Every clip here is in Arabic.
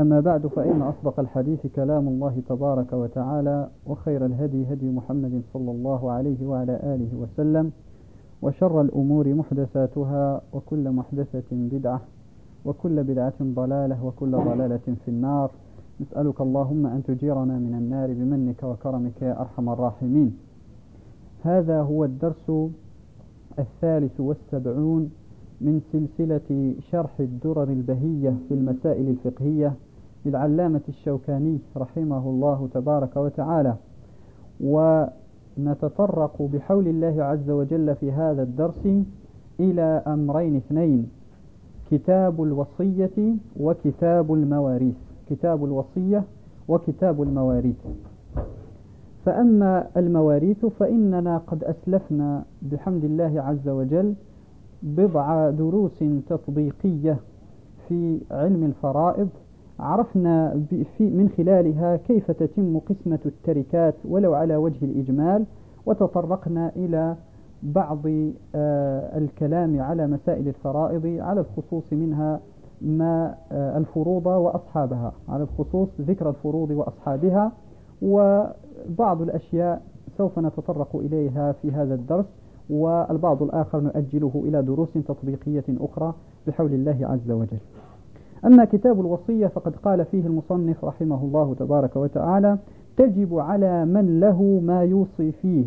أما بعد فإن أصدق الحديث كلام الله تبارك وتعالى وخير الهدي هدي محمد صلى الله عليه وعلى آله وسلم وشر الأمور محدثاتها وكل محدثة بدعة وكل بدعة ضلالة وكل ضلالة في النار. نسألك اللهم أن تجيرنا من النار بمنك وكرمك يا أرحم الراحمين. هذا هو الدرس الثالث والسبعون من سلسلة شرح الدرر البهية في المسائل الفقهية. للعلامة الشوكاني رحمه الله تبارك وتعالى. ونتطرق بحول الله عز وجل في هذا الدرس إلى أمرين اثنين كتاب الوصية وكتاب المواريث. كتاب الوصية وكتاب المواريث. فأما المواريث فإننا قد أسلفنا بحمد الله عز وجل بضع دروس تطبيقية في علم الفرائض عرفنا في من خلالها كيف تتم قسمة التركات ولو على وجه الإجمال وتطرقنا إلى بعض آه، الكلام على مسائل الفرائض على الخصوص منها ما آه، الفروض وأصحابها على الخصوص ذكر الفروض وأصحابها وبعض الأشياء سوف نتطرق إليها في هذا الدرس والبعض الآخر نؤجله إلى دروس تطبيقية أخرى بحول الله عز وجل. أما كتاب الوصية فقد قال فيه المصنف رحمه الله تبارك وتعالى تجب على من له ما يوصي فيه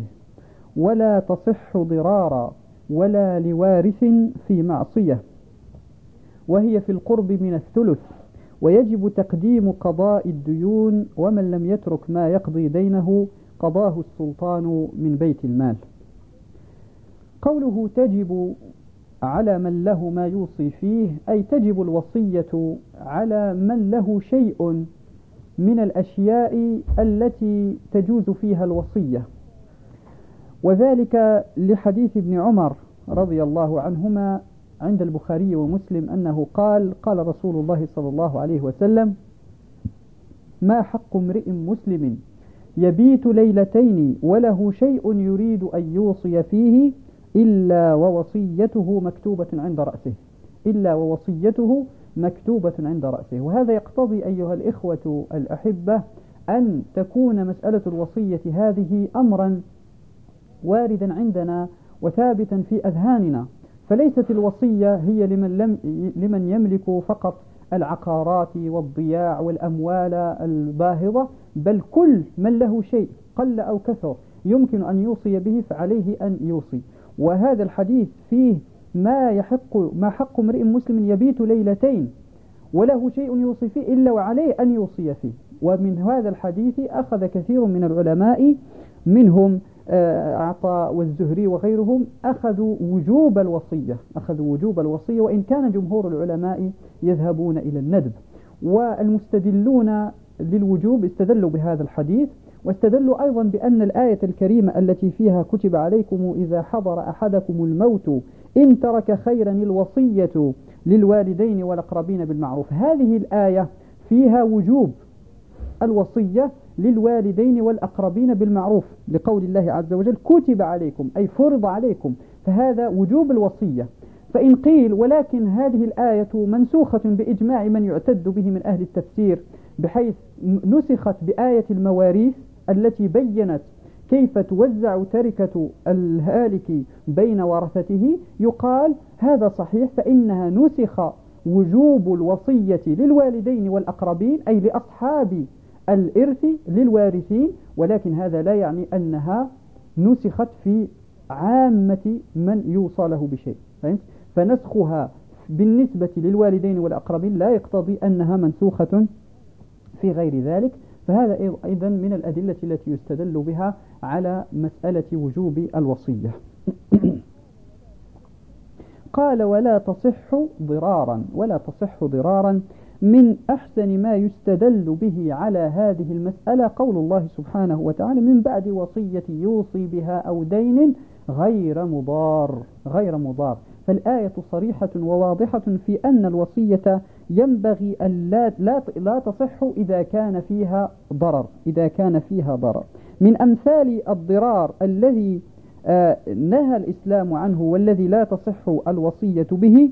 ولا تصح ضرارا ولا لوارث في معصية وهي في القرب من الثلث ويجب تقديم قضاء الديون ومن لم يترك ما يقضي دينه قضاه السلطان من بيت المال. قوله تجب على من له ما يوصي فيه أي تجب الوصية على من له شيء من الأشياء التي تجوز فيها الوصية. وذلك لحديث ابن عمر رضي الله عنهما عند البخاري ومسلم أنه قال قال رسول الله صلى الله عليه وسلم ما حق امرئ مسلم يبيت ليلتين وله شيء يريد أن يوصي فيه إلا ووصيته مكتوبة عند رأسه. إلا ووصيته مكتوبة عند رأسه. وهذا يقتضي أيها الإخوة الأحبة أن تكون مسألة الوصية هذه أمرا واردا عندنا وثابتا في أذهاننا. فليست الوصية هي لمن, لم لمن يملك فقط العقارات والضياع والأموال الباهظة بل كل من له شيء قل أو كثر يمكن أن يوصي به فعليه أن يوصي. وهذا الحديث فيه ما يحق ما حق امرئ مسلم يبيت ليلتين وله شيء يوصي فيه إلا وعليه أن يوصي فيه. ومن هذا الحديث أخذ كثير من العلماء منهم آه، عطاء والزهري وغيرهم أخذوا وجوب الوصية أخذوا وجوب الوصية وإن كان جمهور العلماء يذهبون إلى الندب. والمستدلون للوجوب استدلوا بهذا الحديث واستدلوا أيضا بأن الآية الكريمة التي فيها كتب عليكم إذا حضر أحدكم الموت إن ترك خيرا الوصية للوالدين والأقربين بالمعروف. هذه الآية فيها وجوب الوصية للوالدين والأقربين بالمعروف لقول الله عز وجل كتب عليكم أي فرض عليكم فهذا وجوب الوصية. فإن قيل ولكن هذه الآية منسوخة بإجماع من يعتد به من أهل التفسير بحيث نسخت بآية المواريث التي بينت كيف توزع تركة الهالك بين ورثته يقال هذا صحيح فإنها نسخ وجوب الوصية للوالدين والأقربين أي لأصحاب الإرث للوارثين ولكن هذا لا يعني أنها نسخت في عامة من يوصى له بشيء؟ فنسخها بالنسبة للوالدين والأقربين لا يقتضي أنها منسوخة في غير ذلك فهذا أيضا من الأدلة التي يستدل بها على مسألة وجوب الوصية. قال ولا تصح ضرارا ولا تصح ضرارا من أحسن ما يستدل به على هذه المسألة قول الله سبحانه وتعالى من بعد وصية يوصي بها أو دين غير مضار غير مضار. فالآية صريحة وواضحة في أن الوصية ينبغي أن لا, لا, لا تصح إذا كان فيها ضرر إذا كان فيها ضرر. من أمثال الضرار الذي آه، نهى الإسلام عنه والذي لا تصح الوصية به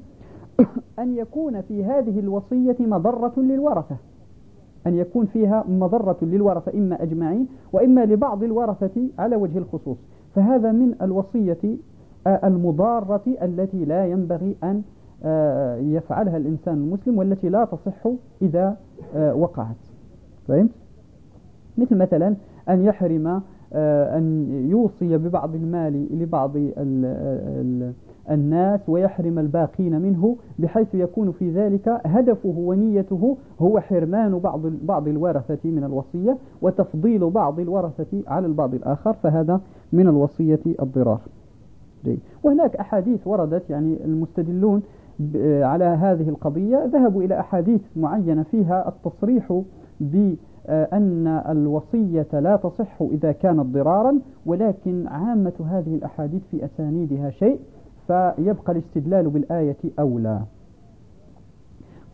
أن يكون في هذه الوصية مضرة للورثة. أن يكون فيها مضرة للورثة إما أجمعين وإما لبعض الورثة على وجه الخصوص. فهذا من الوصية المضارة التي لا ينبغي أن آه، يفعلها الإنسان المسلم والتي لا تصح إذا آه، وقعت فهمت؟ مثل مثلا أن يحرم أن يوصي ببعض المال لبعض ال ال الناس ويحرم الباقين منه بحيث يكون في ذلك هدفه ونيته هو حرمان بعض بعض الورثة من الوصية وتفضيل بعض الورثة على البعض الآخر فهذا من الوصية الضرار وهناك أحاديث وردت يعني المستدلون على هذه القضية. ذهبوا إلى أحاديث معينة فيها التصريح بأن الوصية لا تصح إذا كانت ضرارا ولكن عامة هذه الأحاديث في أسانيدها شيء فيبقى الاستدلال بالآية أولى.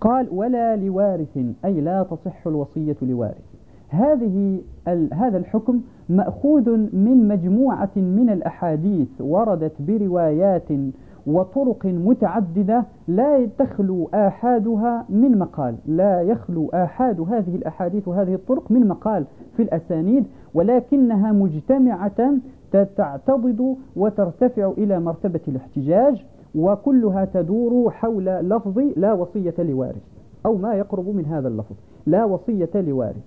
قال ولا لوارث أي لا تصح الوصية لوارث. هذه هذا الحكم مأخوذ من مجموعة من الأحاديث وردت بروايات وطرق متعددة لا تخلو آحادها من مقال لا يخلو آحاد هذه الأحاديث وهذه الطرق من مقال في الأسانيد ولكنها مجتمعة تعتضد وترتفع إلى مرتبة الاحتجاج وكلها تدور حول لفظ لا وصية لوارث أو ما يقرب من هذا اللفظ لا وصية لوارث.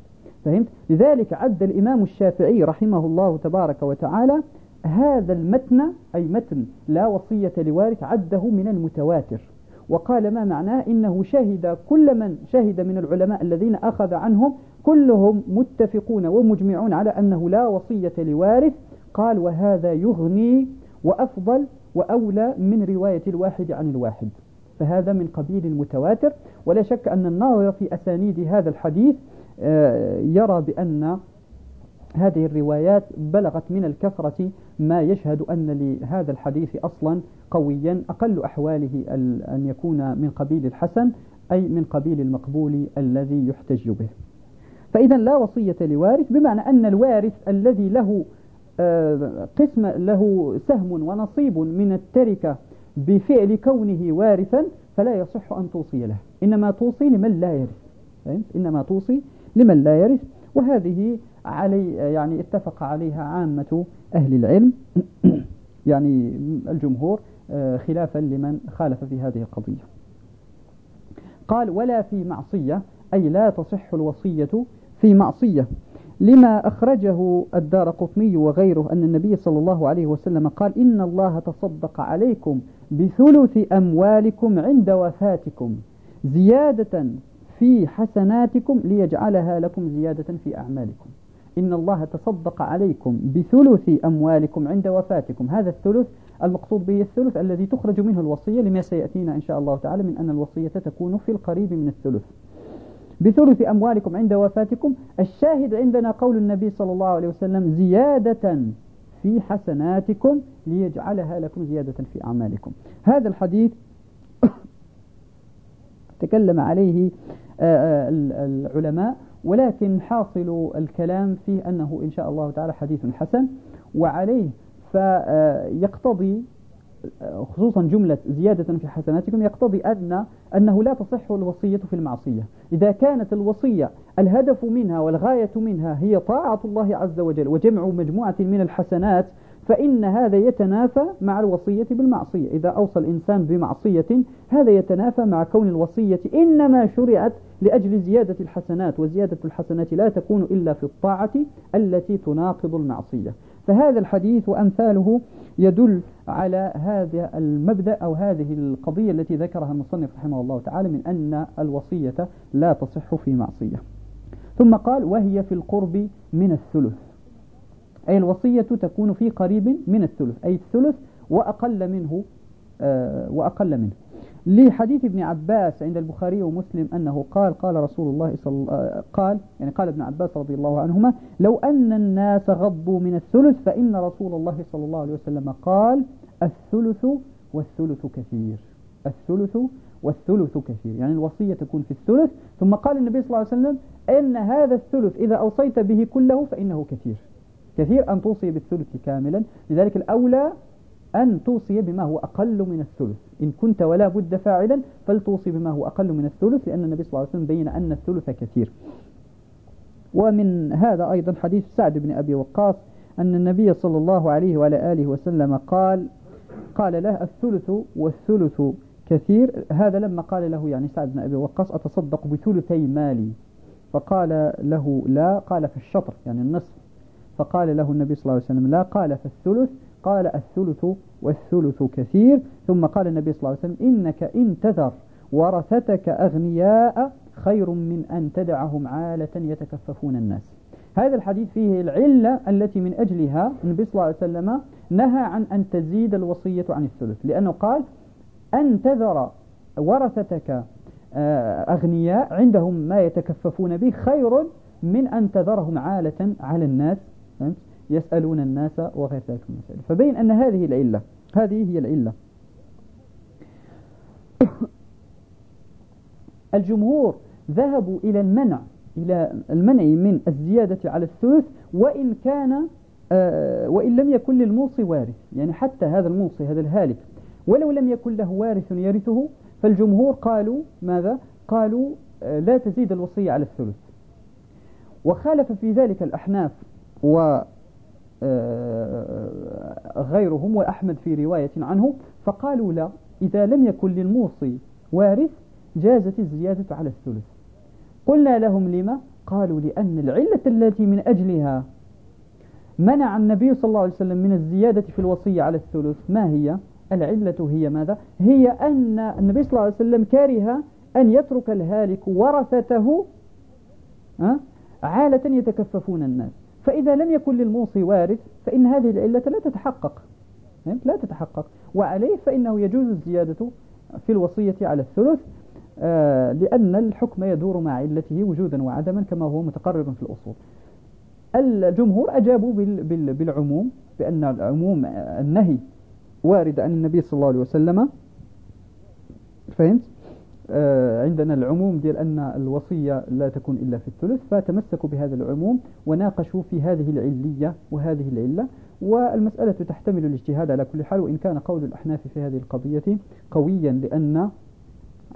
فهمت؟ لذلك عد الإمام الشافعي رحمه الله تبارك وتعالى هذا المتن أي متن لا وصية لوارث عده من المتواتر. وقال ما معناه؟ إنه شهد كل من شهد من العلماء الذين أخذ عنهم كلهم متفقون ومجمعون على أنه لا وصية لوارث. قال وهذا يغني وأفضل وأولى من رواية الواحد عن الواحد. فهذا من قبيل المتواتر. ولا شك أن الناظر في أسانيد هذا الحديث يرى بأن هذه الروايات بلغت من الكثرة ما يشهد أن لهذا الحديث أصلا قويا أقل أحواله أن يكون من قبيل الحسن أي من قبيل المقبول الذي يحتج به. فإذا لا وصية لوارث بمعنى أن الوارث الذي له آه، قسم له سهم ونصيب من التركة بفعل كونه وارثا فلا يصح أن توصي له. إنما توصي لمن لا يرث. إنما توصي لمن لا يرث. وهذه علي يعني اتفق عليها عامة أهل العلم يعني الجمهور آه، خلافا لمن خالف في هذه القضية. قال ولا في معصية أي لا تصح الوصية في معصية. لما أخرجه الدار قطني وغيره أن النبي صلى الله عليه وسلم قال إن الله تصدق عليكم بثلث أموالكم عند وفاتكم زيادة في حسناتكم ليجعلها لكم زيادة في أعمالكم. إن الله تصدق عليكم بثلث أموالكم عند وفاتكم. هذا الثلث المقصود به الثلث الذي تخرج منه الوصية لما سيأتينا إن شاء الله تعالى من أن الوصية تكون في القريب من الثلث. بثلث أموالكم عند وفاتكم. الشاهد عندنا قول النبي صلى الله عليه وسلم زيادة في حسناتكم ليجعلها لكم زيادة في أعمالكم. هذا الحديث تكلم عليه العلماء ولكن حاصل الكلام فيه أنه إن شاء الله تعالى حديث حسن. وعليه فيقتضي خصوصا جملة زيادة في حسناتكم يقتضي أن أنه لا تصح الوصية في المعصية. إذا كانت الوصية الهدف منها والغاية منها هي طاعة الله عز وجل وجمع مجموعة من الحسنات فإن هذا يتنافى مع الوصية بالمعصية. إذا أوصى الإنسان بمعصية هذا يتنافى مع كون الوصية إنما شرعت لأجل زيادة الحسنات وزيادة الحسنات لا تكون إلا في الطاعة التي تناقض المعصية. فهذا الحديث وأمثاله يدل على هذا المبدأ أو هذه القضية التي ذكرها المصنف رحمه الله تعالى من أن الوصية لا تصح في معصية. ثم قال وهي في القرب من الثلث أي الوصية تكون في قريب من الثلث أي الثلث وأقل منه آه وأقل منه. لحديث ابن عباس عند البخاري ومسلم أنه قال قال رسول الله صلى قال يعني قال ابن عباس رضي الله عنهما لو أن الناس غضوا من الثلث فإن رسول الله صلى الله عليه وسلم قال الثلث والثلث كثير الثلث والثلث كثير. يعني الوصية تكون في الثلث ثم قال النبي صلى الله عليه وسلم إن هذا الثلث إذا أوصيت به كله فإنه كثير. كثير أن توصي بالثلث كاملا. لذلك الأولى أن توصي بما هو أقل من الثلث. إن كنت ولا بد فاعلا فلتوصي بما هو أقل من الثلث لأن النبي صلى الله عليه وسلم بين أن الثلث كثير. ومن هذا أيضا حديث سعد بن أبي وقاص أن النبي صلى الله عليه وعلى آله وسلم قال قال له الثلث والثلث كثير. هذا لما قال له يعني سعد بن أبي وقاص أتصدق بثلثي مالي؟ فقال له لا قال في الشطر يعني النصف. فقال له النبي صلى الله عليه وسلم لا قال في الثلث قال الثلث والثلث كثير ثم قال النبي صلى الله عليه وسلم إنك إن تذر ورثتك أغنياء خير من أن تدعهم عالة يتكففون الناس. هذا الحديث فيه العلة التي من أجلها النبي صلى الله عليه وسلم نهى عن أن تزيد الوصية عن الثلث لأنه قال أن تذر ورثتك آه، أغنياء عندهم ما يتكففون به خير من أن تذرهم عالة على الناس. يسألون الناس وغير ذلك من المسائل. فبين أن هذه العلة هذه هي العلة. الجمهور ذهبوا إلى المنع إلى المنع من الزيادة على الثلث وإن كان آه وإن لم يكن للموصي وارث يعني حتى هذا الموصي هذا الهالك. ولو لم يكن له وارث يرثه فالجمهور قالوا ماذا؟ قالوا آه لا تزيد الوصية على الثلث. وخالف في ذلك الأحناف و غيرهم وأحمد في رواية عنه فقالوا لا إذا لم يكن للموصي وارث جازت الزيادة على الثلث. قلنا لهم لما؟ قالوا لأن العلة التي من أجلها منع النبي صلى الله عليه وسلم من الزيادة في الوصية على الثلث ما هي؟ العلة هي ماذا؟ هي أن النبي صلى الله عليه وسلم كره أن يترك الهالك ورثته عالة يتكففون الناس. فإذا لم يكن للموصي وارث فإن هذه العلة لا تتحقق. لا تتحقق. وعليه فإنه يجوز الزيادة في الوصية على الثلث آه، لأن الحكم يدور مع علته وجودا وعدما كما هو متقرر في الأصول. الجمهور أجابوا بالعموم بأن العموم النهي وارد عن النبي صلى الله عليه وسلم. فهمت؟ آه، عندنا العموم ديال أن الوصية لا تكون إلا في الثلث فتمسكوا بهذا العموم وناقشوا في هذه العلية وهذه العلة. والمسألة تحتمل الاجتهاد على كل حال وإن كان قول الأحناف في هذه القضية قويا لأن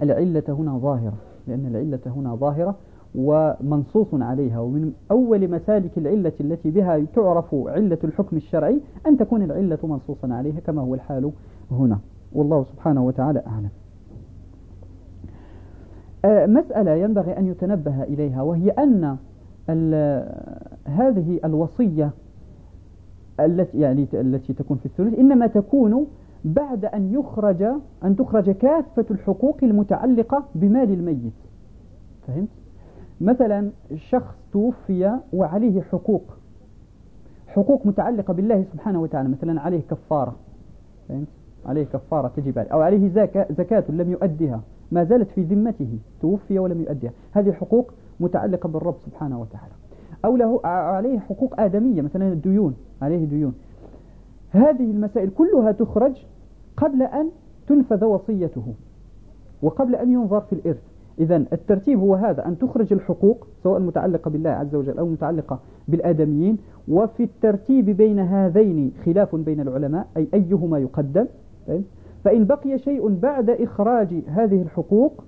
العلة هنا ظاهرة لأن العلة هنا ظاهرة ومنصوص عليها. ومن أول مسالك العلة التي بها تعرف علة الحكم الشرعي أن تكون العلة منصوصا عليها كما هو الحال هنا. والله سبحانه وتعالى أعلم. آه، مسألة ينبغي أن يتنبه إليها وهي أن هذه الوصية التي يعني التي تكون في الثلث إنما تكون بعد أن يخرج أن تخرج كافة الحقوق المتعلقة بمال الميت فهمت؟ مثلا شخص توفي وعليه حقوق حقوق متعلقة بالله سبحانه وتعالى مثلا عليه كفارة فهمت؟ عليه كفارة تجب عليه أو عليه زكاة لم يؤدها ما زالت في ذمته توفي ولم يؤديها. هذه حقوق متعلقة بالرب سبحانه وتعالى. أو له عليه حقوق آدمية مثلا الديون عليه ديون. هذه المسائل كلها تخرج قبل أن تنفذ وصيته وقبل أن ينظر في الإرث. إذا الترتيب هو هذا أن تخرج الحقوق سواء متعلقة بالله عز وجل أو متعلقة بالآدميين. وفي الترتيب بين هذين خلاف بين العلماء أي أيهما يقدم. فإن بقي شيء بعد إخراج هذه الحقوق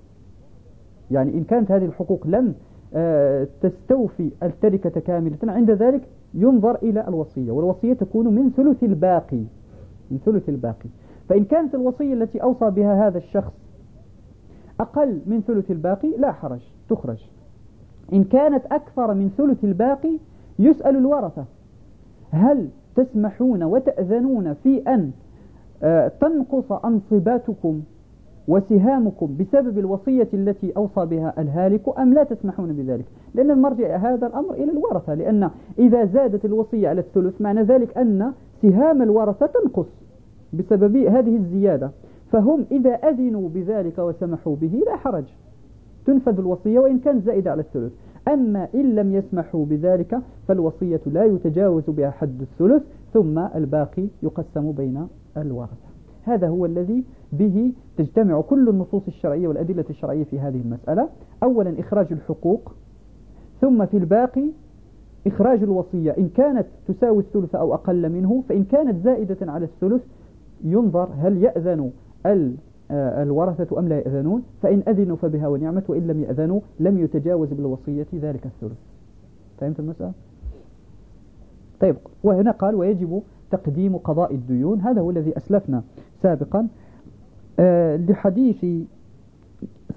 يعني إن كانت هذه الحقوق لم آه، تستوفي التركة كاملة عند ذلك ينظر إلى الوصية والوصية تكون من ثلث الباقي من ثلث الباقي. فإن كانت الوصية التي أوصى بها هذا الشخص أقل من ثلث الباقي لا حرج تخرج. إن كانت أكثر من ثلث الباقي يسأل الورثة هل تسمحون وتأذنون في أن تنقص أنصباتكم وسهامكم بسبب الوصية التي أوصى بها الهالك أم لا تسمحون بذلك؟ لأن المرجع هذا الأمر إلى الورثة لأن إذا زادت الوصية على الثلث معنى ذلك أن سهام الورثة تنقص بسبب هذه الزيادة. فهم إذا أذنوا بذلك وسمحوا به لا حرج تنفذ الوصية وإن كانت زائدة على الثلث. أما إن لم يسمحوا بذلك فالوصية لا يتجاوز بها حد الثلث ثم الباقي يقسم بين الورثة هذا هو الذي به تجتمع كل النصوص الشرعية والأدلة الشرعية في هذه المسألة. أولا إخراج الحقوق ثم في الباقي إخراج الوصية. إن كانت تساوي الثلث أو أقل منه فإن كانت زائدة على الثلث ينظر هل يأذن آه، الورثة أم لا يأذنون. فإن أذنوا فبها ونعمت وإن لم يأذنوا لم يتجاوز بالوصية ذلك الثلث. فهمت المسألة؟ طيب وهنا قال ويجب تقديم قضاء الديون. هذا هو الذي أسلفنا سابقا. آه، لحديث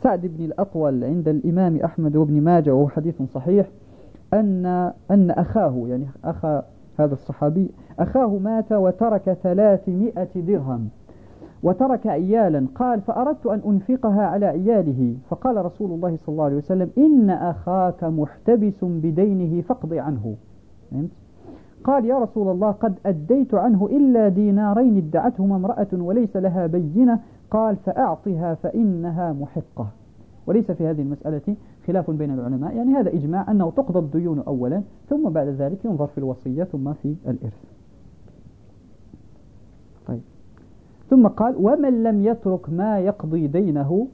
سعد بن الأطول عند الإمام أحمد وابن ماجه وهو حديث صحيح أن أن أخاه يعني أخا هذا الصحابي أخاه مات وترك ثلاثمائة درهم وترك عيالا. قال فأردت أن أنفقها على عياله. فقال رسول الله صلى الله عليه وسلم إن أخاك محتبس بدينه فاقض عنه. قال يا رسول الله قد أديت عنه إلا دينارين ادعتهما امرأة وليس لها بينة. قال فأعطها فإنها محقة. وليس في هذه المسألة خلاف بين العلماء. يعني هذا إجماع أنه تقضى الديون أولا ثم بعد ذلك ينظر في الوصية ثم في الإرث. طيب. ثم قال ومن لم يترك ما يقضي دينه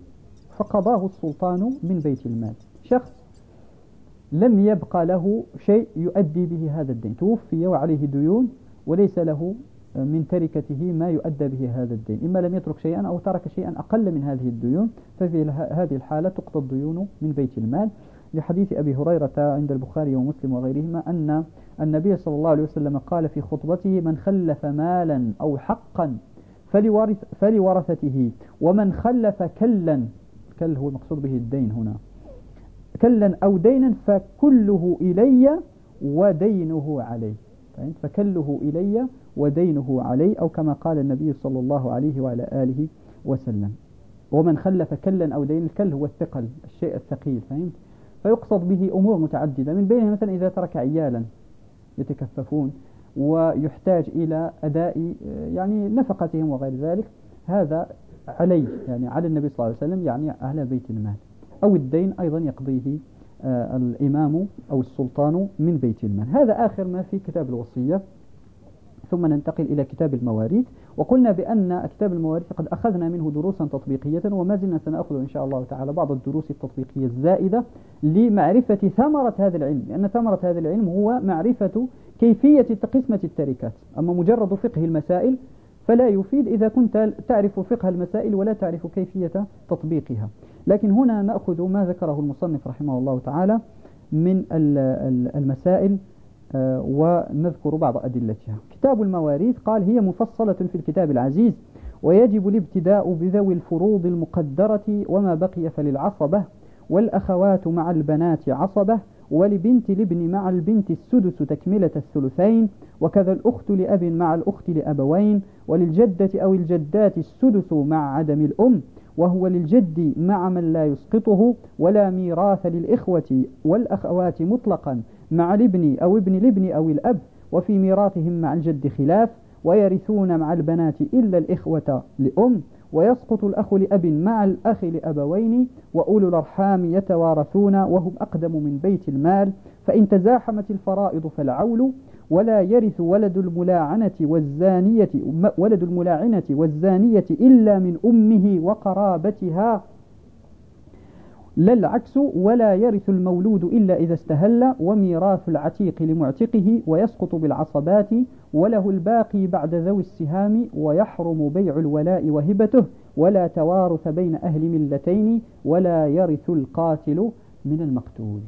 فقضاه السلطان من بيت المال. شخص لم يبقى له شيء يؤدي به هذا الدين. توفي وعليه ديون وليس له من تركته ما يؤدى به هذا الدين. إما لم يترك شيئا أو ترك شيئا أقل من هذه الديون ففي هذه الحالة تقضى الديون من بيت المال. لحديث أبي هريرة عند البخاري ومسلم وغيرهما أن النبي صلى الله عليه وسلم قال في خطبته من خلف مالا أو حقا فلورث فلورثته ومن خلف كلا كل هو المقصود به الدين هنا. كلا أو دينا فكله إلي ودينه عليه. فكله إلي ودينه علي أو كما قال النبي صلى الله عليه وعلى آله وسلم. ومن خلف كلا أو دين الكل هو الثقل الشيء الثقيل فهمت؟ فيقصد به أمور متعددة من بينها مثلا إذا ترك عيالا يتكففون ويحتاج إلى أداء يعني نفقتهم وغير ذلك هذا عليه يعني على النبي صلى الله عليه وسلم يعني على بيت المال. أو الدين أيضا يقضيه آه، الإمام أو السلطان من بيت المال. هذا آخر ما في كتاب الوصية. ثم ننتقل إلى كتاب المواريث. وقلنا بأن كتاب المواريث قد أخذنا منه دروسا تطبيقية وما زلنا سنأخذ إن شاء الله تعالى بعض الدروس التطبيقية الزائدة لمعرفة ثمرة هذا العلم. لأن ثمرة هذا العلم هو معرفة كيفية تقسمة التركات. أما مجرد فقه المسائل فلا يفيد إذا كنت تعرف فقه المسائل ولا تعرف كيفية تطبيقها. لكن هنا نأخذ ما ذكره المصنف رحمه الله تعالى من المسائل آه، ونذكر بعض أدلتها. كتاب المواريث قال هي مفصلة في الكتاب العزيز ويجب الابتداء بذوي الفروض المقدرة وما بقي فللعصبة والأخوات مع البنات عصبة ولبنت الابن مع البنت السدس تكملة الثلثين وكذا الأخت لأب مع الأخت لأبوين وللجدة أو الجدات السدس مع عدم الأم. وهو للجد مع من لا يسقطه ولا ميراث للإخوة والأخوات مطلقا مع الابن أو ابن الابن أو الأب وفي ميراثهم مع الجد خلاف ويرثون مع البنات إلا الإخوة لأم ويسقط الأخ لأب مع الأخ لأبوين وأولو الأرحام يتوارثون وهم أقدم من بيت المال فإن تزاحمت الفرائض فالعول ولا يرث ولد الملاعنة والزانية ولد الملاعنة والزانية إلا من أمه وقرابتها. لا العكس ولا يرث المولود إلا إذا استهل وميراث العتيق لمعتقه ويسقط بالعصبات وله الباقي بعد ذوي السهام ويحرم بيع الولاء وهبته ولا توارث بين أهل ملتين ولا يرث القاتل من المقتول.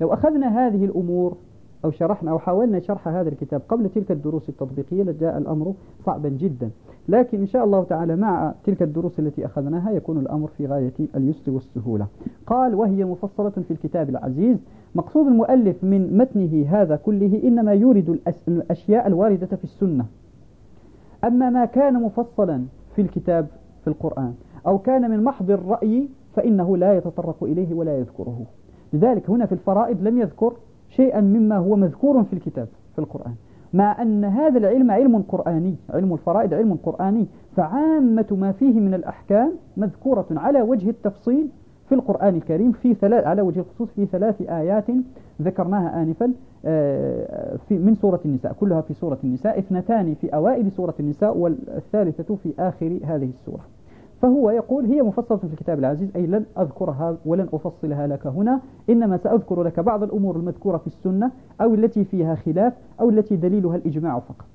لو أخذنا هذه الأمور أو شرحنا أو حاولنا شرح هذا الكتاب قبل تلك الدروس التطبيقية لجاء الأمر صعبا جدا. لكن إن شاء الله تعالى مع تلك الدروس التي أخذناها يكون الأمر في غاية اليسر والسهولة. قال وهي مفصلة في الكتاب العزيز. مقصود المؤلف من متنه هذا كله إنما يورد الأشياء الواردة في السنة. أما ما كان مفصلا في الكتاب في القرآن أو كان من محض الرأي فإنه لا يتطرق إليه ولا لذلك هنا في الفرائض لم يذكر شيئا مما هو مذكور في الكتاب في القرآن. مع أن هذا العلم علم قرآني علم الفرائض علم قرآني فعامة ما فيه من الأحكام مذكورة على وجه التفصيل في القرآن الكريم في ثلاث على وجه الخصوص في ثلاث آيات ذكرناها آنفا آه، في من سورة النساء كلها في سورة النساء اثنتان في أوائل سورة النساء والثالثة في آخر هذه السورة. فهو يقول هي مفصلة في الكتاب العزيز أي لن أذكرها ولن أفصلها لك هنا إنما سأذكر لك بعض الأمور المذكورة في السنة أو التي فيها خلاف أو التي دليلها الإجماع فقط.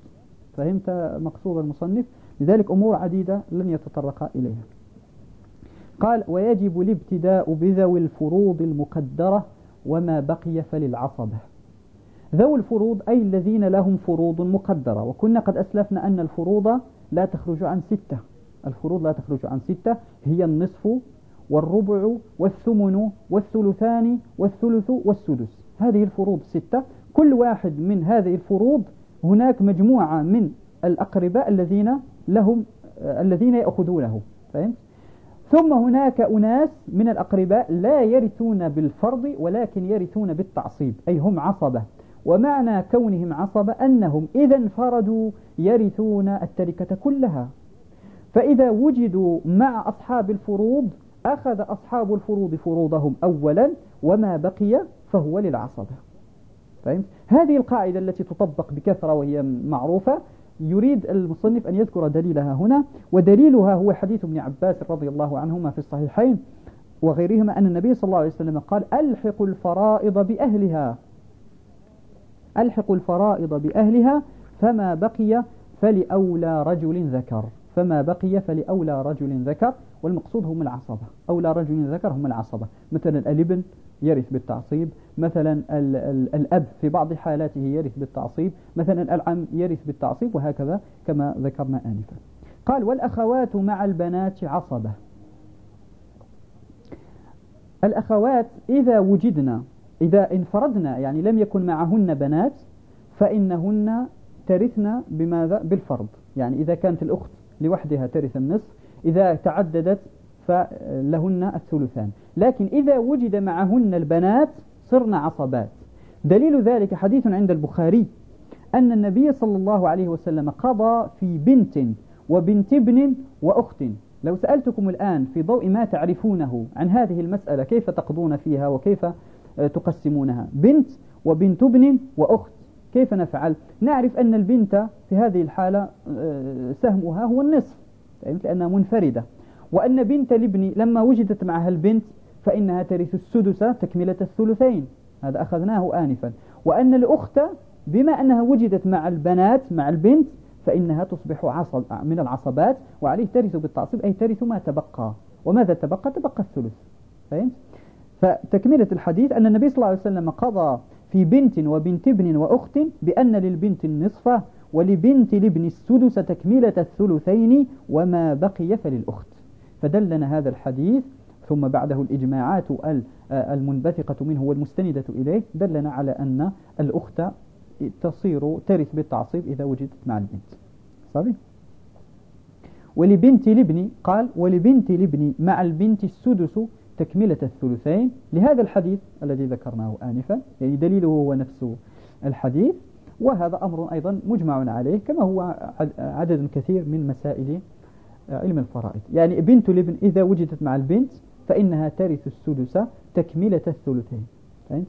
فهمت مقصود المصنف؟ لذلك أمور عديدة لن يتطرق إليها. قال ويجب الابتداء بذوي الفروض المقدرة وما بقي فللعصبة. ذوي الفروض أي الذين لهم فروض مقدرة. وكنا قد أسلفنا أن الفروض لا تخرج عن ستة. الفروض لا تخرج عن ستة هي النصف والربع والثمن والثلثان والثلث والسدس. هذه الفروض ستة. كل واحد من هذه الفروض هناك مجموعة من الأقرباء الذين لهم الذين يأخذونه. فهمت؟ ثم هناك أناس من الأقرباء لا يرثون بالفرض ولكن يرثون بالتعصيب. أي هم عصبة. ومعنى كونهم عصبة أنهم إذا انفردوا يرثون التركة كلها. فإذا وجدوا مع أصحاب الفروض أخذ أصحاب الفروض فروضهم أولا وما بقي فهو للعصبة. فهمت؟ هذه القاعدة التي تطبق بكثرة وهي معروفة. يريد المصنف أن يذكر دليلها هنا ودليلها هو حديث ابن عباس رضي الله عنهما في الصحيحين وغيرهما أن النبي صلى الله عليه وسلم قال ألحق الفرائض بأهلها. ألحق الفرائض بأهلها فما بقي فلأولى رجل ذكر. فما بقي فلأولى رجل ذكر والمقصود هم العصبة. أولى رجل ذكر هم العصبة. مثلا الابن يرث بالتعصيب مثلا ال ال الأب في بعض حالاته يرث بالتعصيب مثلا العم يرث بالتعصيب وهكذا كما ذكرنا آنفا. قال والأخوات مع البنات عصبة. الأخوات إذا وجدنا إذا انفردنا يعني لم يكن معهن بنات فإنهن ترثن بماذا؟ بالفرض. يعني إذا كانت الأخت لوحدها ترث النصف إذا تعددت فلهن الثلثان. لكن إذا وجد معهن البنات صرن عصبات. دليل ذلك حديث عند البخاري أن النبي صلى الله عليه وسلم قضى في بنت وبنت ابن وأخت. لو سألتكم الآن في ضوء ما تعرفونه عن هذه المسألة كيف تقضون فيها وكيف تقسمونها؟ بنت وبنت ابن وأخت. كيف نفعل؟ نعرف أن البنت في هذه الحالة آه، سهمها هو النصف لأنها منفردة. وأن بنت الابن لما وجدت معها البنت فإنها ترث السدس تكملة الثلثين. هذا أخذناه آنفا. وأن الأخت بما أنها وجدت مع البنات مع البنت فإنها تصبح عصب من العصبات وعليه ترث بالتعصيب أي ترث ما تبقى. وماذا تبقى؟ تبقى الثلث. فهمت؟ فتكملة الحديث أن النبي صلى الله عليه وسلم قضى في بنت وبنت ابن وأخت بأن للبنت النصف ولبنت الابن السدس تكملة الثلثين وما بقي فللأخت. فدلنا هذا الحديث ثم بعده الإجماعات المنبثقة منه والمستندة إليه دلنا على أن الأخت تصير ترث بالتعصيب إذا وجدت مع البنت. صحيح؟ ولبنت الابن قال ولبنت الابن مع البنت السدس تكملة الثلثين لهذا الحديث الذي ذكرناه آنفا يعني دليله هو نفس الحديث. وهذا أمر أيضا مجمع عليه كما هو عدد كثير من مسائل علم الفرائض. يعني بنت الابن إذا وجدت مع البنت فإنها ترث السدس تكملة الثلثين. فهمت؟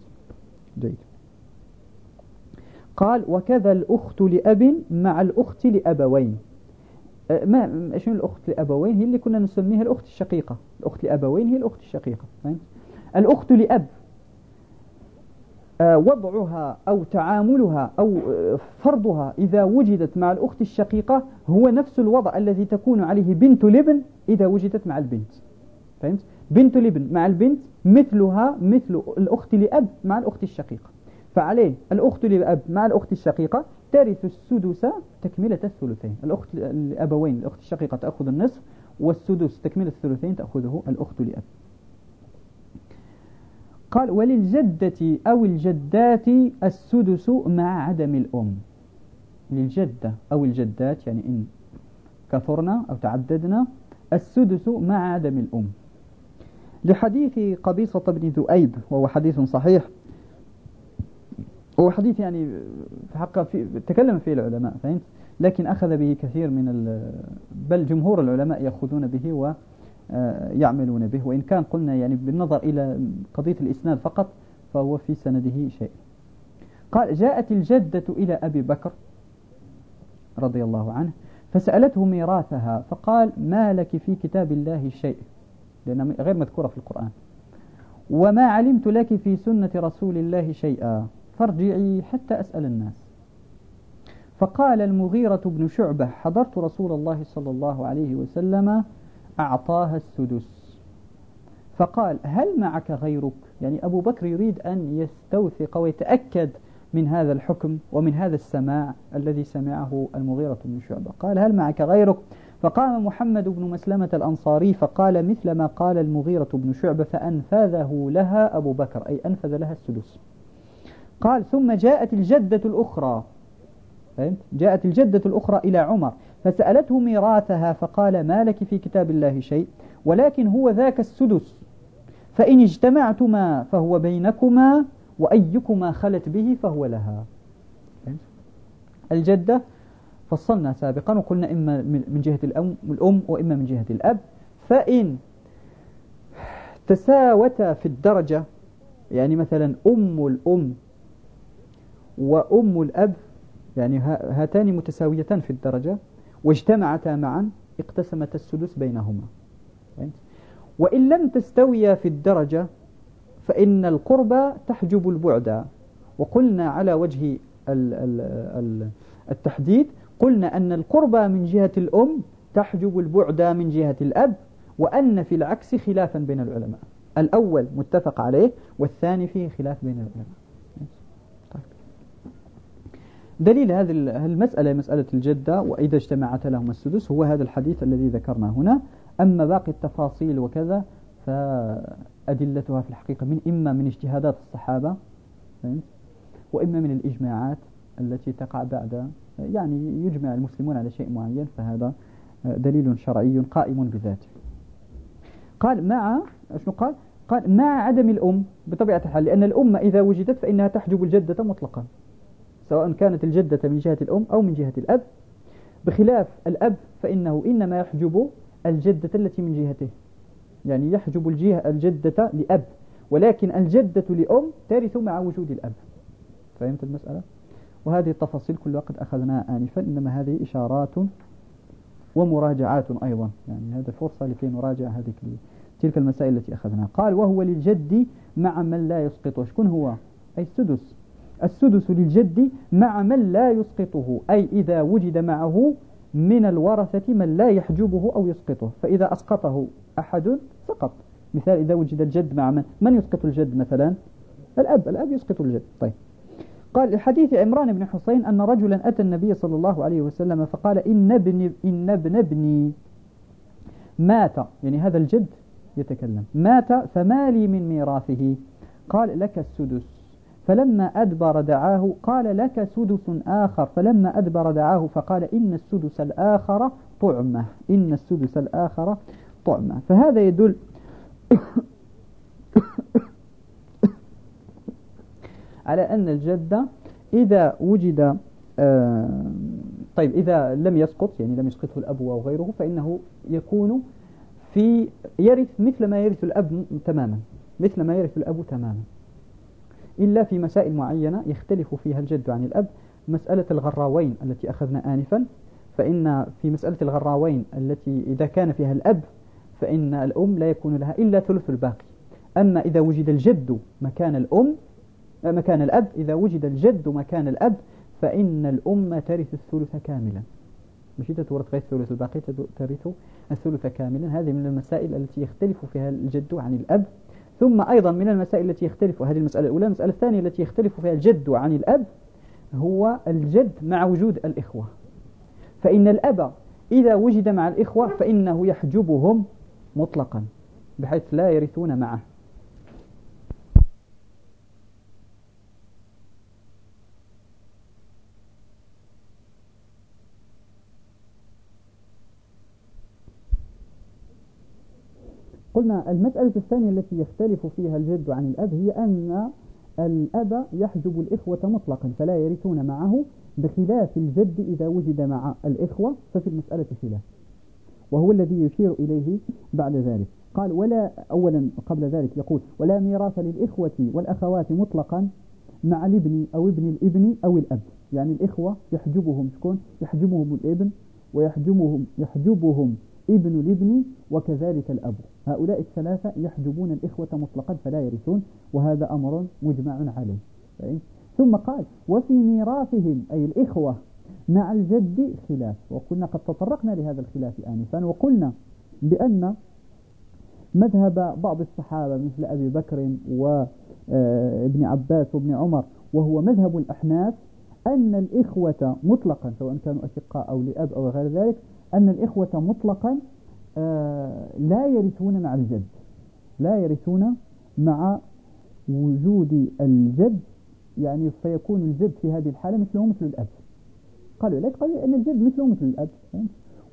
جيد. قال وكذا الأخت لأب مع الأخت لأبوين. ما شنو الأخت لأبوين؟ هي اللي كنا نسميها الأخت الشقيقة. الأخت لأبوين هي الأخت الشقيقة فهمت؟ الأخت لأب. أه، وضعها أو تعاملها أو أه، فرضها إذا وجدت مع الأخت الشقيقة هو نفس الوضع الذي تكون عليه بنت الابن إذا وجدت مع البنت. فهمت؟ بنت الابن مع البنت مثلها مثل الأخت لأب مع الأخت الشقيقة. فعليه الأخت لأب مع الأخت الشقيقة ترث السدس تكملة الثلثين. الأخت الأبوين الأخت الشقيقة تأخذ النصف والسدس تكملة الثلثين تأخذه الأخت لأب. قال وللجدة أو الجدات السدس مع عدم الأم. للجدة أو الجدات يعني إن كثرنا أو تعددنا السدس مع عدم الأم. لحديث قبيصة بن ذؤيب وهو حديث صحيح هو حديث يعني في حقه في تكلم فيه العلماء فهمت؟ لكن أخذ به كثير من بل جمهور العلماء يأخذون به ويعملون به وإن كان قلنا يعني بالنظر إلى قضية الإسناد فقط فهو في سنده شيء. قال جاءت الجدة إلى أبي بكر رضي الله عنه فسألته ميراثها فقال ما لك في كتاب الله شيء؟ لأنها غير مذكورة في القرآن. وما علمت لك في سنة رسول الله شيئا؟ فارجعي حتى أسأل الناس. فقال المغيرة بن شعبة حضرت رسول الله صلى الله عليه وسلم أعطاها السدس. فقال هل معك غيرك؟ يعني أبو بكر يريد أن يستوثق ويتأكد من هذا الحكم ومن هذا السماع الذي سمعه المغيرة بن شعبة. قال هل معك غيرك؟ فقام محمد بن مسلمة الأنصاري فقال مثل ما قال المغيرة بن شعبة فأنفذه لها أبو بكر أي أنفذ لها السدس. قال ثم جاءت الجدة الأخرى. فهمت؟ جاءت الجدة الأخرى إلى عمر فسألته ميراثها فقال ما لك في كتاب الله شيء؟ ولكن هو ذاك السدس. فإن اجتمعتما فهو بينكما وأيكما خلت به فهو لها. الجدة فصلنا سابقا وقلنا إما من جهة الأم, الأم وإما من جهة الأب. فإن تساوتا في الدرجة يعني مثلا أم الأم وأم الأب يعني هاتان متساويتان في الدرجة واجتمعتا معا اقتسمت السدس بينهما. وإن لم تستويا في الدرجة فإن القربى تحجب البعد. وقلنا على وجه التحديد قلنا أن القربى من جهة الأم تحجب البعد من جهة الأب وأن في العكس خلافا بين العلماء. الأول متفق عليه والثاني فيه خلاف بين العلماء. دليل هذه المسألة مسألة الجدة وإذا اجتمعت لهم السدس هو هذا الحديث الذي ذكرنا هنا. أما باقي التفاصيل وكذا فأدلتها في الحقيقة من إما من اجتهادات الصحابة وإما من الإجماعات التي تقع بعد يعني يجمع المسلمون على شيء معين فهذا دليل شرعي قائم بذاته. قال مع شنو قال؟ قال مع عدم الأم بطبيعة الحال لأن الأم إذا وجدت فإنها تحجب الجدة مطلقا. سواء كانت الجدة من جهة الأم أو من جهة الأب. بخلاف الأب فإنه إنما يحجب الجدة التي من جهته. يعني يحجب الجهة الجدة لأب. ولكن الجدة لأم ترث مع وجود الأب. فهمت المسألة؟ وهذه التفاصيل كل وقت أخذناها آنفا. إنما هذه إشارات ومراجعات أيضا. يعني هذه فرصة لكي نراجع هذه تلك المسائل التي أخذناها. قال وهو للجد مع من لا يسقطه شكون هو؟ أي السدس. السدس للجد مع من لا يسقطه أي إذا وجد معه من الورثة من لا يحجبه أو يسقطه فإذا أسقطه أحد سقط. مثال إذا وجد الجد مع من؟ من يسقط الجد مثلا؟ الأب الأب يسقط الجد. طيب. قال الحديث عمران بن حسين أن رجلا أتى النبي صلى الله عليه وسلم فقال إن ابن إن ابن ابني مات. يعني هذا الجد يتكلم. مات فما لي من ميراثه. قال لك السدس. فلما أدبر دعاه قال لك سدس آخر فلما أدبر دعاه فقال إن السدس الآخر طعمة إن السدس الآخر طعمة. فهذا يدل على أن الجدة إذا وجد آه، طيب إذا لم يسقط يعني لم يسقطه الأب أو غيره فإنه يكون في يرث مثل ما يرث الأب تماما مثل ما يرث الأب تماما. إلا في مسائل معينة يختلف فيها الجد عن الأب. مسألة الغراوين التي أخذنا آنفا فإن في مسألة الغراوين التي إذا كان فيها الأب فإن الأم لا يكون لها إلا ثلث الباقي. أما إذا وجد الجد مكان الأم مكان الأب إذا وجد الجد مكان الأب فإن الأم ترث الثلث كاملا. مش تورث غير الثلث الباقي؟ ترث الثلث كاملا. هذه من المسائل التي يختلف فيها الجد عن الأب. ثم أيضا من المسائل التي يختلف هذه المسألة الأولى المسألة الثانية التي يختلف فيها الجد عن الأب هو الجد مع وجود الإخوة. فإن الأب إذا وجد مع الإخوة فإنه يحجبهم مطلقا بحيث لا يرثون معه. قلنا المسألة الثانية التي يختلف فيها الجد عن الأب هي أن الأب يحجب الإخوة مطلقا فلا يرثون معه بخلاف الجد إذا وجد مع الإخوة ففي المسألة خلاف. وهو الذي يشير إليه بعد ذلك. قال ولا أولا قبل ذلك يقول ولا ميراث للإخوة والأخوات مطلقا مع الابن أو ابن الابن أو الأب. يعني الإخوة يحجبهم شكون؟ يحجبهم الابن ويحجبهم يحجبهم ابن الابن وكذلك الأب. هؤلاء الثلاثة يحجبون الإخوة مطلقا فلا يرثون وهذا أمر مجمع عليه. ثم قال وفي ميراثهم أي الإخوة مع الجد خلاف. وكنا قد تطرقنا لهذا الخلاف آنفا وقلنا بأن مذهب بعض الصحابة مثل أبي بكر وابن عباس وابن عمر وهو مذهب الأحناف أن الإخوة مطلقا سواء كانوا أشقاء أو لأب أو غير ذلك أن الإخوة مطلقا آه، لا يرثون مع الجد. لا يرثون مع وجود الجد. يعني فيكون الجد في هذه الحالة مثله مثل الأب. قالوا ليش قالوا أن الجد مثله مثل الأب.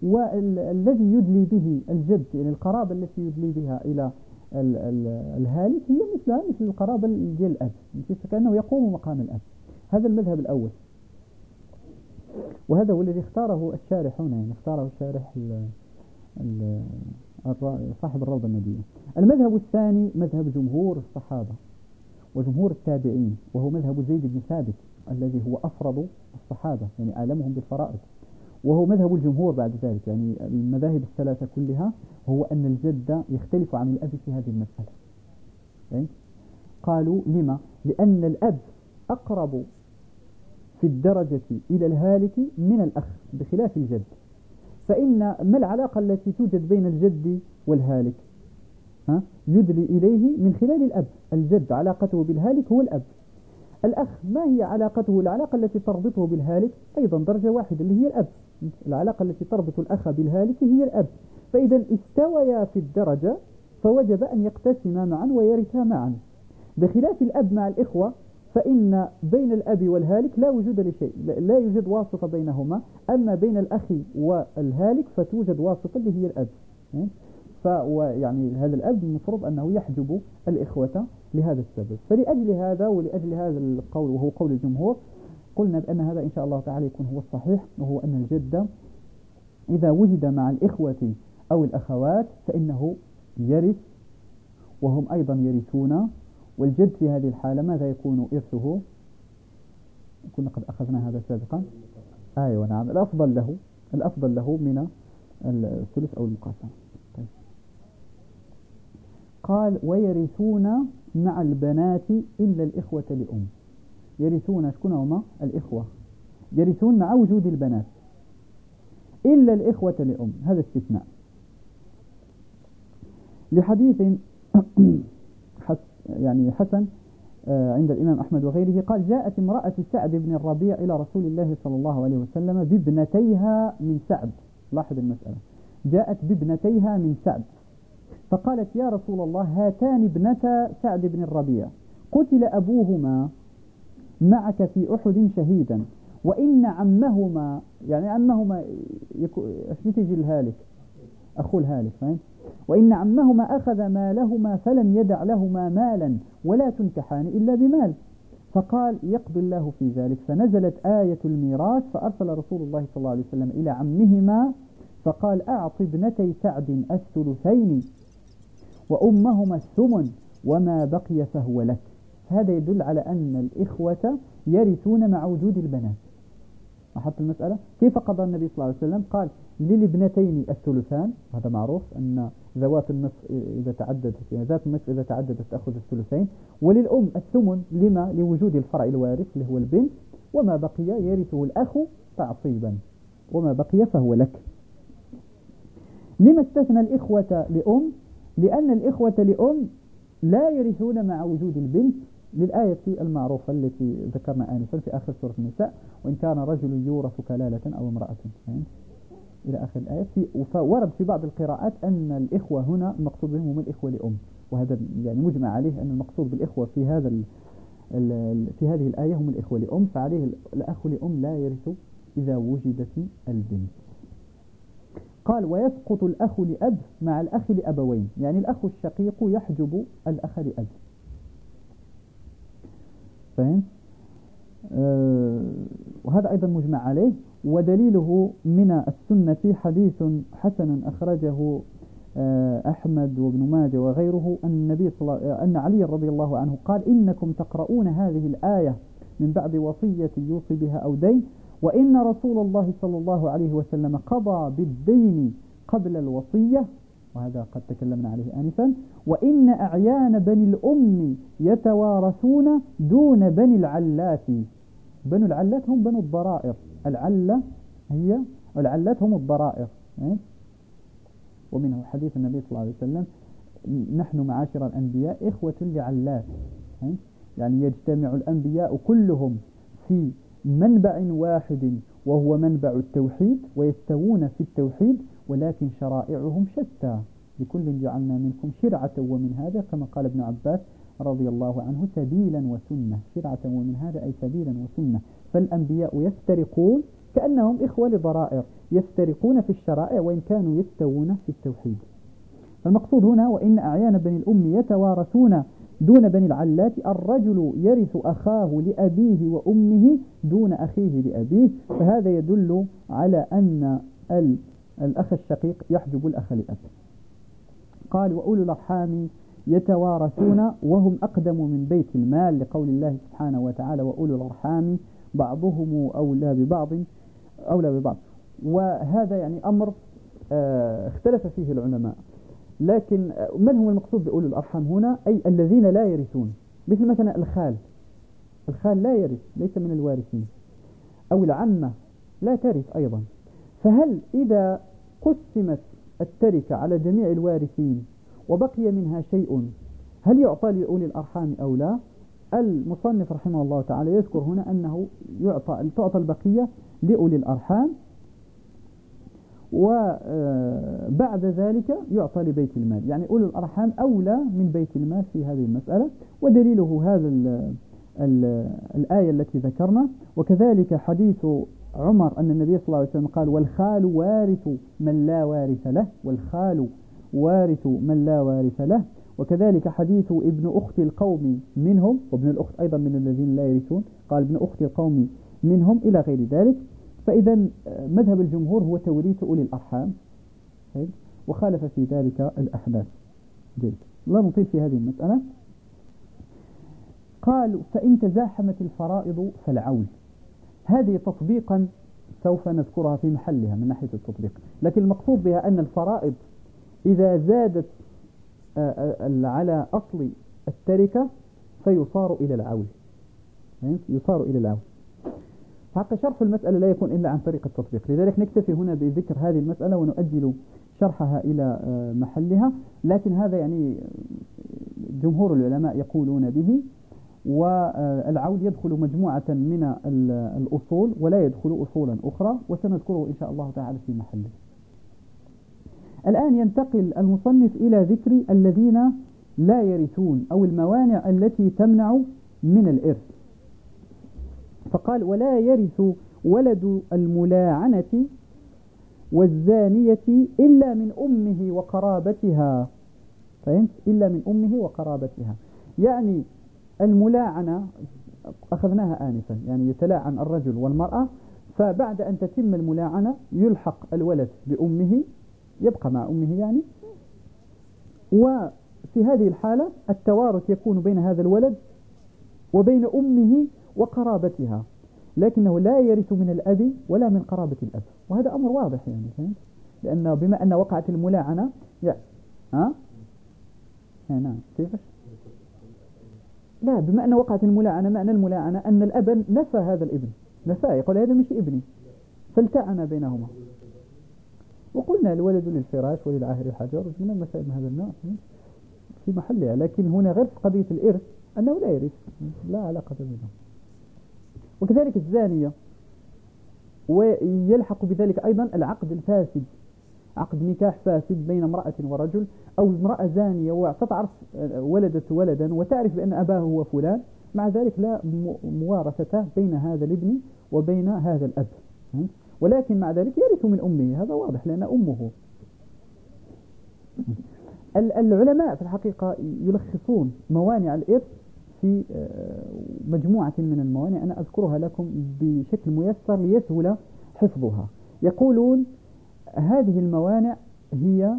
والذي يدلي به الجد يعني القرابة التي يدلي بها إلى الهالك هي مثلها مثل القرابة ديال الأب فكأنه يقوم مقام الأب. هذا المذهب الأول. وهذا هو الذي اختاره الشارح هنا يعني اختاره الشارح صاحب الروضة النبية. المذهب الثاني مذهب جمهور الصحابة وجمهور التابعين وهو مذهب زيد بن ثابت الذي هو أفرض الصحابة يعني أعلمهم بالفرائض. وهو مذهب الجمهور بعد ذلك يعني المذاهب الثلاثة كلها هو أن الجد يختلف عن الأب في هذه المسألة. يعني قالوا لما؟ لأن الأب أقرب في الدرجة إلى الهالك من الأخ بخلاف الجد. فإن ما العلاقة التي توجد بين الجد والهالك؟ ها؟ يدلي إليه من خلال الأب. الجد علاقته بالهالك هو الأب. الأخ ما هي علاقته؟ العلاقة التي تربطه بالهالك أيضا درجة واحدة اللي هي الأب. العلاقة التي تربط الأخ بالهالك هي الأب. فإذا استويا في الدرجة فوجب أن يقتسما معا ويرثا معا. بخلاف الأب مع الإخوة فإن بين الأب والهالك لا وجود لشيء لا يوجد واسطة بينهما. أما بين الأخ والهالك فتوجد واسطة اللي هي الأب. فيعني هذا الأب المفروض أنه يحجب الإخوة لهذا السبب. فلأجل هذا ولأجل هذا القول وهو قول الجمهور قلنا بأن هذا إن شاء الله تعالى يكون هو الصحيح وهو أن الجد إذا وجد مع الإخوة أو الأخوات فإنه يرث وهم أيضا يرثون والجد في هذه الحالة ماذا يكون إرثه؟ كنا قد أخذنا هذا سابقا. أيوة نعم. الأفضل له الأفضل له من الثلث أو المقاسمة. طيب. قال ويرثون مع البنات إلا الإخوة لأم. يرثون شكون هما؟ الإخوة. يرثون مع وجود البنات. إلا الإخوة لأم. هذا استثناء. لحديث يعني حسن آه، عند الإمام أحمد وغيره قال جاءت امرأة سعد بن الربيع إلى رسول الله صلى الله عليه وسلم بابنتيها من سعد. لاحظ المسألة. جاءت بابنتيها من سعد. فقالت يا رسول الله هاتان ابنتا سعد بن الربيع. قتل أبوهما معك في أحد شهيدا وإن عمهما يعني عمهما إيش بتيجي الهالك أخو الهالك فهمت؟ وإن عمهما أخذ مالهما فلم يدع لهما مالا ولا تنكحان إلا بمال. فقال يقضي الله في ذلك. فنزلت آية الميراث فأرسل رسول الله صلى الله عليه وسلم إلى عمهما فقال أعط ابنتي سعد الثلثين وأمهما الثمن وما بقي فهو لك. هذا يدل على أن الإخوة يرثون مع وجود البنات. أحط المسألة. كيف قضى النبي صلى الله عليه وسلم؟ قال للابنتين الثلثان. هذا معروف أن ذوات النصف إذا تعددت يعني ذات النصف إذا تعددت تأخذ الثلثين. وللأم الثمن لما؟ لوجود الفرع الوارث اللي هو البنت. وما بقي يرثه الأخ تعصيبا. وما بقي فهو لك. لما استثنى الإخوة لأم؟ لأن الإخوة لأم لا يرثون مع وجود البنت. للآية المعروفة التي ذكرنا آنفا في آخر سورة النساء وإن كان رجل يورث كلالة أو امرأة. إلى آخر الآية. فورد في بعض القراءات أن الإخوة هنا المقصود بهم هم الإخوة لأم. وهذا يعني مجمع عليه أن المقصود بالإخوة في هذا في هذه الآية هم الإخوة لأم. فعليه الأخ لأم لا يرث إذا وجدت البنت. قال ويسقط الأخ لأب مع الأخ لأبوين. يعني الأخ الشقيق يحجب الأخ لأب. فهمت أه وهذا أيضا مجمع عليه ودليله من السنة حديث حسن أخرجه أه أحمد وابن ماجه وغيره أن النبي صلى الله أن علي رضي الله عنه قال إنكم تقرؤون هذه الآية من بعد وصية يوصي بها أو دين وإن رسول الله صلى الله عليه وسلم قضى بالدين قبل الوصية وهذا قد تكلمنا عليه آنفا وإن أعيان بني الأم يتوارثون دون بني العلات بنو العلات هم بنو الضرائر العلة هي العلات هم الضرائر إيه؟ ومنه حديث النبي صلى الله عليه وسلم نحن معاشر الأنبياء إخوة لعلات إيه؟ يعني يجتمع الأنبياء كلهم في منبع واحد وهو منبع التوحيد ويستوون في التوحيد ولكن شرائعهم شتى. لكل جعلنا منكم شرعة ومن هذا كما قال ابن عباس رضي الله عنه سبيلا وسنة. شرعة ومن هذا أي سبيلا وسنة. فالأنبياء يفترقون كأنهم إخوة لضرائر يفترقون في الشرائع وإن كانوا يستوون في التوحيد. المقصود هنا وإن أعيان بني الأم يتوارثون دون بني العلات الرجل يرث أخاه لأبيه وأمه دون أخيه لأبيه. فهذا يدل على أن الأخ الشقيق يحجب الأخ لأب قال وأولو الأرحام يتوارثون وهم أقدم من بيت المال لقول الله سبحانه وتعالى وأولو الأرحام بعضهم أولى ببعض أولى ببعض. وهذا يعني أمر آه، اختلف فيه العلماء. لكن من هو المقصود بأولو الأرحام هنا؟ أي الذين لا يرثون. مثل مثلا الخال. الخال لا يرث ليس من الوارثين. أو العمة لا ترث أيضا. فهل إذا قسمت التركة على جميع الوارثين وبقي منها شيء هل يعطى لأولي الأرحام أو لا؟ المصنف رحمه الله تعالى يذكر هنا أنه يعطى تعطى البقية لأولي الأرحام وبعد ذلك يعطى لبيت المال. يعني أولي الأرحام أولى من بيت المال في هذه المسألة ودليله هذا ال ال الآية التي ذكرنا. وكذلك حديث عمر أن النبي صلى الله عليه وسلم قال والخال وارث من لا وارث له والخال وارث من لا وارث له. وكذلك حديث ابن أخت القوم منهم وابن الأخت أيضا من الذين لا يرثون قال ابن أخت القوم منهم إلى غير ذلك. فإذا مذهب الجمهور هو توريث أولي الأرحام. وخالف في ذلك الأحداث. جيد. لا نطيل في هذه المسألة. قال فإن تزاحمت الفرائض فالعول هذه تطبيقا سوف نذكرها في محلها من ناحية التطبيق. لكن المقصود بها أن الفرائض إذا زادت آه، آه، على أصل التركة فيصار إلى العول. يصار إلى العول. حق شرح المسألة لا يكون إلا عن طريق التطبيق. لذلك نكتفي هنا بذكر هذه المسألة ونؤجل شرحها إلى آه، محلها. لكن هذا يعني جمهور العلماء يقولون به. والعود يدخل مجموعة من الأصول ولا يدخل أصولا أخرى وسنذكره إن شاء الله تعالى في محله. الآن ينتقل المصنف إلى ذكر الذين لا يرثون أو الموانع التي تمنع من الإرث. فقال ولا يرث ولد الملاعنة والزانية إلا من أمه وقرابتها. فهمت؟ إلا من أمه وقرابتها. يعني الملاعنة أخذناها آنفا يعني يتلاعن الرجل والمرأة فبعد أن تتم الملاعنة يلحق الولد بأمه يبقى مع أمه يعني. وفي هذه الحالة التوارث يكون بين هذا الولد وبين أمه وقرابتها لكنه لا يرث من الأب ولا من قرابة الأب. وهذا أمر واضح يعني فهمت؟ لأنه بما أن وقعت الملاعنة يعني ها؟ نعم كيف؟ لا بما أن وقعت الملاعنة معنى الملاعنة أن الأب نفى هذا الابن نفاه يقول هذا مش ابني فالتعن بينهما. وقلنا الولد للفراش وللعاهر الحجر من المسائل من هذا النوع في محلها لكن هنا غير في قضية الإرث أنه لا يرث لا علاقة بينهم. وكذلك الزانية ويلحق بذلك أيضا العقد الفاسد عقد نكاح فاسد بين امرأة ورجل أو امرأة زانية وتتعرف ولدت ولدا وتعرف بأن أباه هو فلان مع ذلك لا موارثة بين هذا الابن وبين هذا الأب. ولكن مع ذلك يرث من أمه هذا واضح لأن أمه. العلماء في الحقيقة يلخصون موانع الإرث في آه، مجموعة من الموانع أنا أذكرها لكم بشكل ميسر ليسهل حفظها. يقولون هذه الموانع هي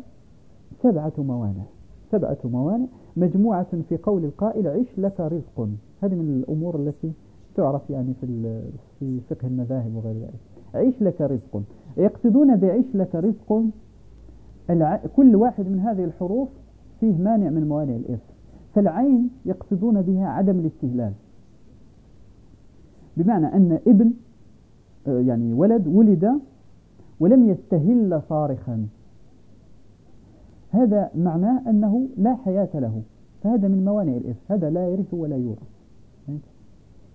سبعة موانع. سبعة موانع مجموعة في قول القائل عش لك رزق. هذه من الأمور التي تعرف يعني في في فقه المذاهب وغير ذلك. عيش لك رزق. يقصدون بعيش لك رزق كل واحد من هذه الحروف فيه مانع من موانع الإرث. فالعين يقصدون بها عدم الاستهلال. بمعنى أن ابن آه، يعني ولد ولد ولم يستهل صارخا. هذا معناه أنه لا حياة له. فهذا من موانع الإرث. هذا لا يرث ولا يورث.